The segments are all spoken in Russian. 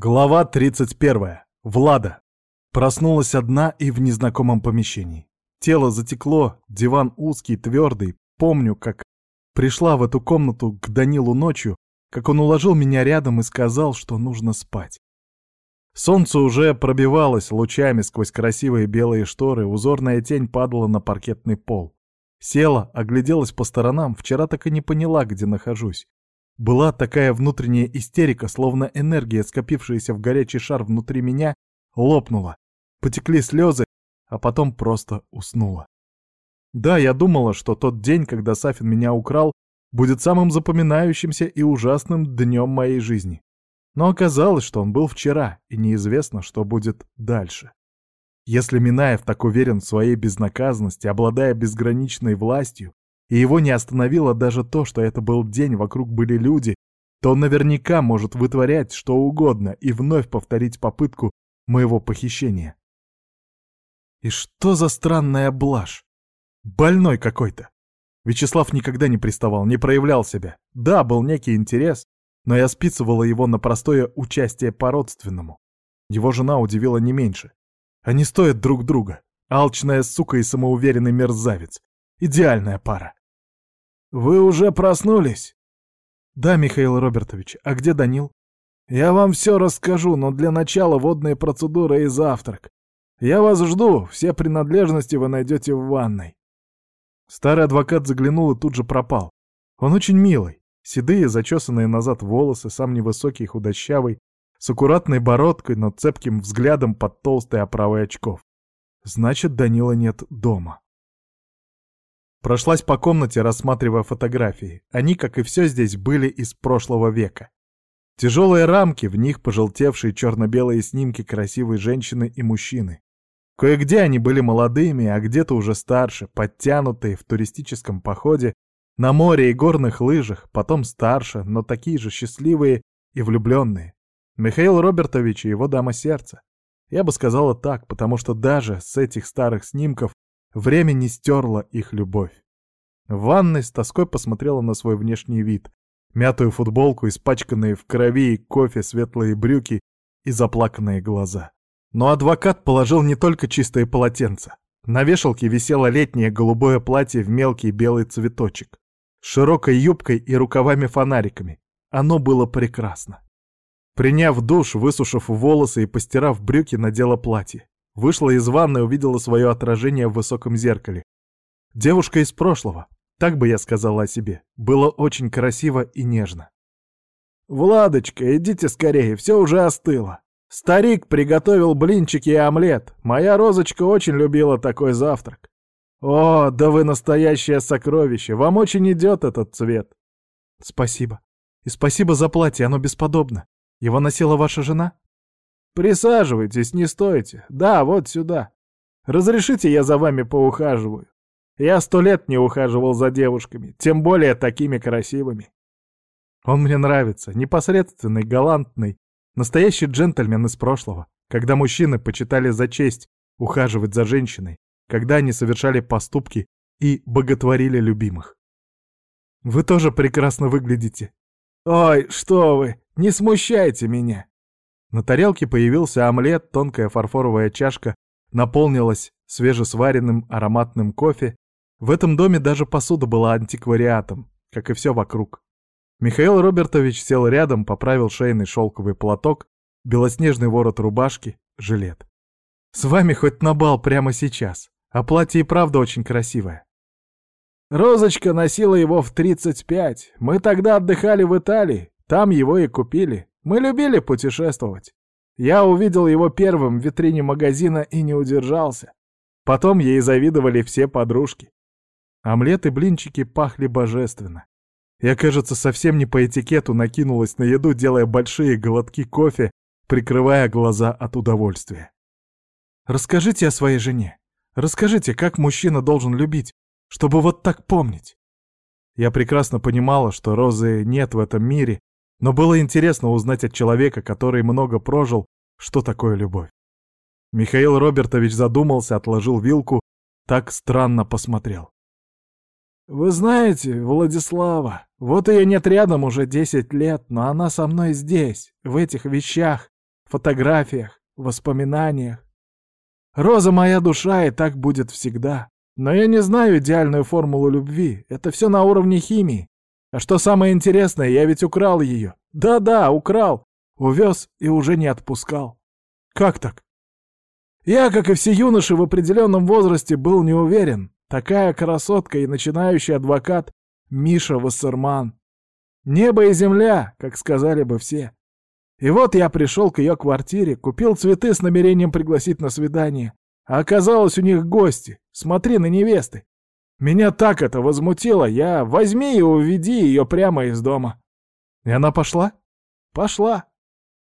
Глава 31. Влада. Проснулась одна и в незнакомом помещении. Тело затекло, диван узкий, твердый. Помню, как пришла в эту комнату к Данилу ночью, как он уложил меня рядом и сказал, что нужно спать. Солнце уже пробивалось лучами сквозь красивые белые шторы, узорная тень падала на паркетный пол. Села, огляделась по сторонам, вчера так и не поняла, где нахожусь. Была такая внутренняя истерика, словно энергия, скопившаяся в горячий шар внутри меня, лопнула. Потекли слезы, а потом просто уснула. Да, я думала, что тот день, когда Сафин меня украл, будет самым запоминающимся и ужасным днем моей жизни. Но оказалось, что он был вчера, и неизвестно, что будет дальше. Если Минаев так уверен в своей безнаказанности, обладая безграничной властью, и его не остановило даже то, что это был день, вокруг были люди, то он наверняка может вытворять что угодно и вновь повторить попытку моего похищения. И что за странная блажь? Больной какой-то. Вячеслав никогда не приставал, не проявлял себя. Да, был некий интерес, но я списывала его на простое участие по-родственному. Его жена удивила не меньше. Они стоят друг друга. Алчная сука и самоуверенный мерзавец. Идеальная пара. «Вы уже проснулись?» «Да, Михаил Робертович. А где Данил?» «Я вам все расскажу, но для начала водные процедуры и завтрак. Я вас жду, все принадлежности вы найдете в ванной». Старый адвокат заглянул и тут же пропал. Он очень милый. Седые, зачесанные назад волосы, сам невысокий, худощавый, с аккуратной бородкой, но цепким взглядом под толстой оправой очков. Значит, Данила нет дома. Прошлась по комнате, рассматривая фотографии. Они, как и все здесь, были из прошлого века. Тяжелые рамки, в них пожелтевшие черно-белые снимки красивой женщины и мужчины. Кое-где они были молодыми, а где-то уже старше, подтянутые в туристическом походе, на море и горных лыжах, потом старше, но такие же счастливые и влюбленные. Михаил Робертович и его дама сердца. Я бы сказала так, потому что даже с этих старых снимков Время не стерло их любовь. В ванной с тоской посмотрела на свой внешний вид. Мятую футболку, испачканные в крови и кофе светлые брюки и заплаканные глаза. Но адвокат положил не только чистое полотенце. На вешалке висело летнее голубое платье в мелкий белый цветочек. С широкой юбкой и рукавами-фонариками. Оно было прекрасно. Приняв душ, высушив волосы и постирав брюки, надела платье. Вышла из ванной, увидела свое отражение в высоком зеркале. Девушка из прошлого, так бы я сказала о себе. Было очень красиво и нежно. «Владочка, идите скорее, все уже остыло. Старик приготовил блинчики и омлет. Моя розочка очень любила такой завтрак. О, да вы настоящее сокровище, вам очень идет этот цвет». «Спасибо. И спасибо за платье, оно бесподобно. Его носила ваша жена?» Присаживайтесь, не стойте. Да, вот сюда. Разрешите, я за вами поухаживаю. Я сто лет не ухаживал за девушками, тем более такими красивыми. Он мне нравится, непосредственный, галантный, настоящий джентльмен из прошлого, когда мужчины почитали за честь ухаживать за женщиной, когда они совершали поступки и боготворили любимых. Вы тоже прекрасно выглядите. Ой, что вы, не смущайте меня. На тарелке появился омлет, тонкая фарфоровая чашка наполнилась свежесваренным ароматным кофе. В этом доме даже посуда была антиквариатом, как и все вокруг. Михаил Робертович сел рядом, поправил шейный шелковый платок, белоснежный ворот рубашки, жилет. «С вами хоть на бал прямо сейчас, а платье и правда очень красивое». «Розочка носила его в 35. Мы тогда отдыхали в Италии, там его и купили. Мы любили путешествовать. Я увидел его первым в витрине магазина и не удержался. Потом ей завидовали все подружки. Омлет и блинчики пахли божественно. Я, кажется, совсем не по этикету накинулась на еду, делая большие глотки кофе, прикрывая глаза от удовольствия. Расскажите о своей жене. Расскажите, как мужчина должен любить, чтобы вот так помнить. Я прекрасно понимала, что Розы нет в этом мире, но было интересно узнать от человека, который много прожил, что такое любовь. Михаил Робертович задумался, отложил вилку, так странно посмотрел. «Вы знаете, Владислава, вот ее нет рядом уже десять лет, но она со мной здесь, в этих вещах, фотографиях, воспоминаниях. Роза моя душа, и так будет всегда. Но я не знаю идеальную формулу любви. Это все на уровне химии. А что самое интересное, я ведь украл ее. Да-да, украл. Увез и уже не отпускал. Как так? Я, как и все юноши в определенном возрасте, был не уверен. Такая красотка и начинающий адвокат Миша Вассерман. Небо и земля, как сказали бы все. И вот я пришел к ее квартире, купил цветы с намерением пригласить на свидание. А оказалось у них гости. Смотри на невесты. Меня так это возмутило. Я возьми и уведи ее прямо из дома. И она пошла? Пошла.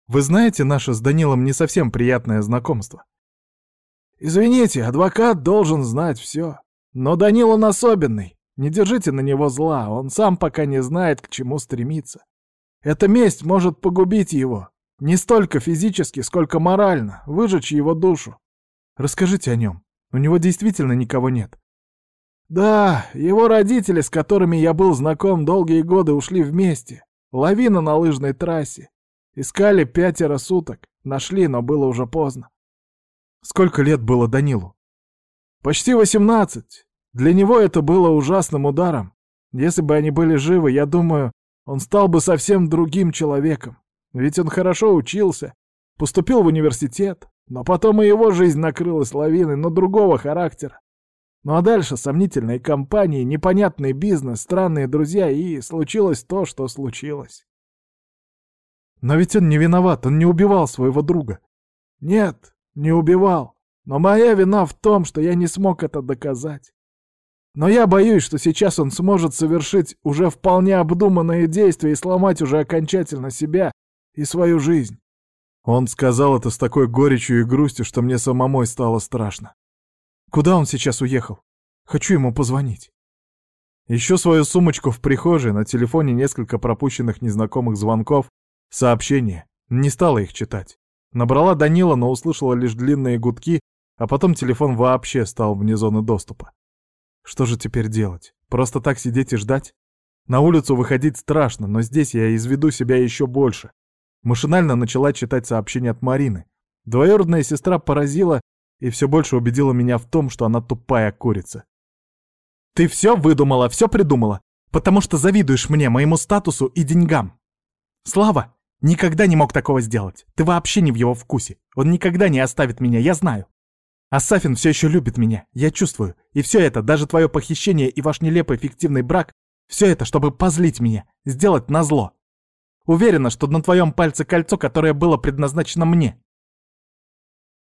Вы знаете наше с Данилом не совсем приятное знакомство? Извините, адвокат должен знать все. Но Данил он особенный. Не держите на него зла, он сам пока не знает, к чему стремиться. Эта месть может погубить его. Не столько физически, сколько морально, выжечь его душу. Расскажите о нем. У него действительно никого нет. Да, его родители, с которыми я был знаком долгие годы, ушли вместе. Лавина на лыжной трассе. Искали пятеро суток. Нашли, но было уже поздно. Сколько лет было Данилу? Почти восемнадцать. Для него это было ужасным ударом. Если бы они были живы, я думаю, он стал бы совсем другим человеком. Ведь он хорошо учился, поступил в университет, но потом и его жизнь накрылась лавиной, но другого характера. Ну а дальше сомнительные компании, непонятный бизнес, странные друзья, и случилось то, что случилось. Но ведь он не виноват, он не убивал своего друга. Нет, не убивал. Но моя вина в том, что я не смог это доказать. Но я боюсь, что сейчас он сможет совершить уже вполне обдуманные действия и сломать уже окончательно себя и свою жизнь. Он сказал это с такой горечью и грустью, что мне самому стало страшно. Куда он сейчас уехал? Хочу ему позвонить. Ищу свою сумочку в прихожей, на телефоне несколько пропущенных незнакомых звонков, сообщения. Не стала их читать. Набрала Данила, но услышала лишь длинные гудки, а потом телефон вообще стал вне зоны доступа. Что же теперь делать? Просто так сидеть и ждать? На улицу выходить страшно, но здесь я изведу себя еще больше. Машинально начала читать сообщение от Марины. Двоюродная сестра поразила и все больше убедила меня в том, что она тупая курица. «Ты все выдумала, все придумала, потому что завидуешь мне, моему статусу и деньгам. Слава никогда не мог такого сделать. Ты вообще не в его вкусе. Он никогда не оставит меня, я знаю. А Сафин все еще любит меня, я чувствую. И все это, даже твое похищение и ваш нелепый фиктивный брак, все это, чтобы позлить меня, сделать назло. Уверена, что на твоем пальце кольцо, которое было предназначено мне.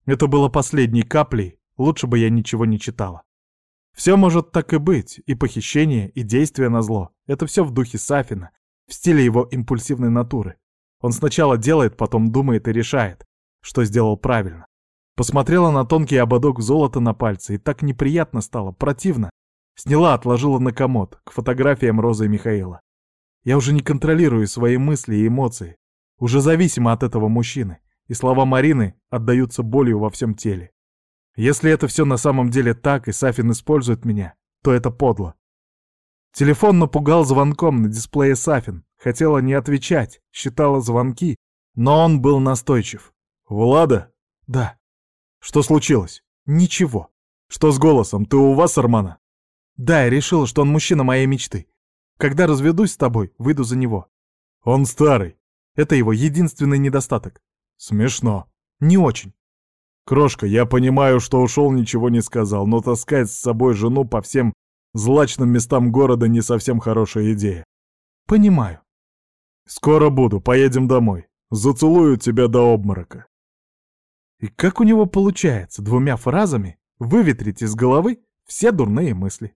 Это было последней каплей, лучше бы я ничего не читала. Все может так и быть, и похищение, и действие на зло. Это все в духе Сафина, в стиле его импульсивной натуры. Он сначала делает, потом думает и решает, что сделал правильно. Посмотрела на тонкий ободок золота на пальце, и так неприятно стало, противно. Сняла, отложила на комод, к фотографиям Розы и Михаила. Я уже не контролирую свои мысли и эмоции. Уже зависима от этого мужчины, и слова Марины отдаются болью во всем теле. Если это все на самом деле так, и Сафин использует меня, то это подло. Телефон напугал звонком на дисплее Сафин. Хотела не отвечать, считала звонки, но он был настойчив. «Влада?» «Да». Что случилось? Ничего. Что с голосом? Ты у вас, Армана? Да, я решила, что он мужчина моей мечты. Когда разведусь с тобой, выйду за него. Он старый. Это его единственный недостаток. Смешно. Не очень. Крошка, я понимаю, что ушел, ничего не сказал, но таскать с собой жену по всем злачным местам города не совсем хорошая идея. Понимаю. Скоро буду, поедем домой. Зацелую тебя до обморока. И как у него получается двумя фразами выветрить из головы все дурные мысли?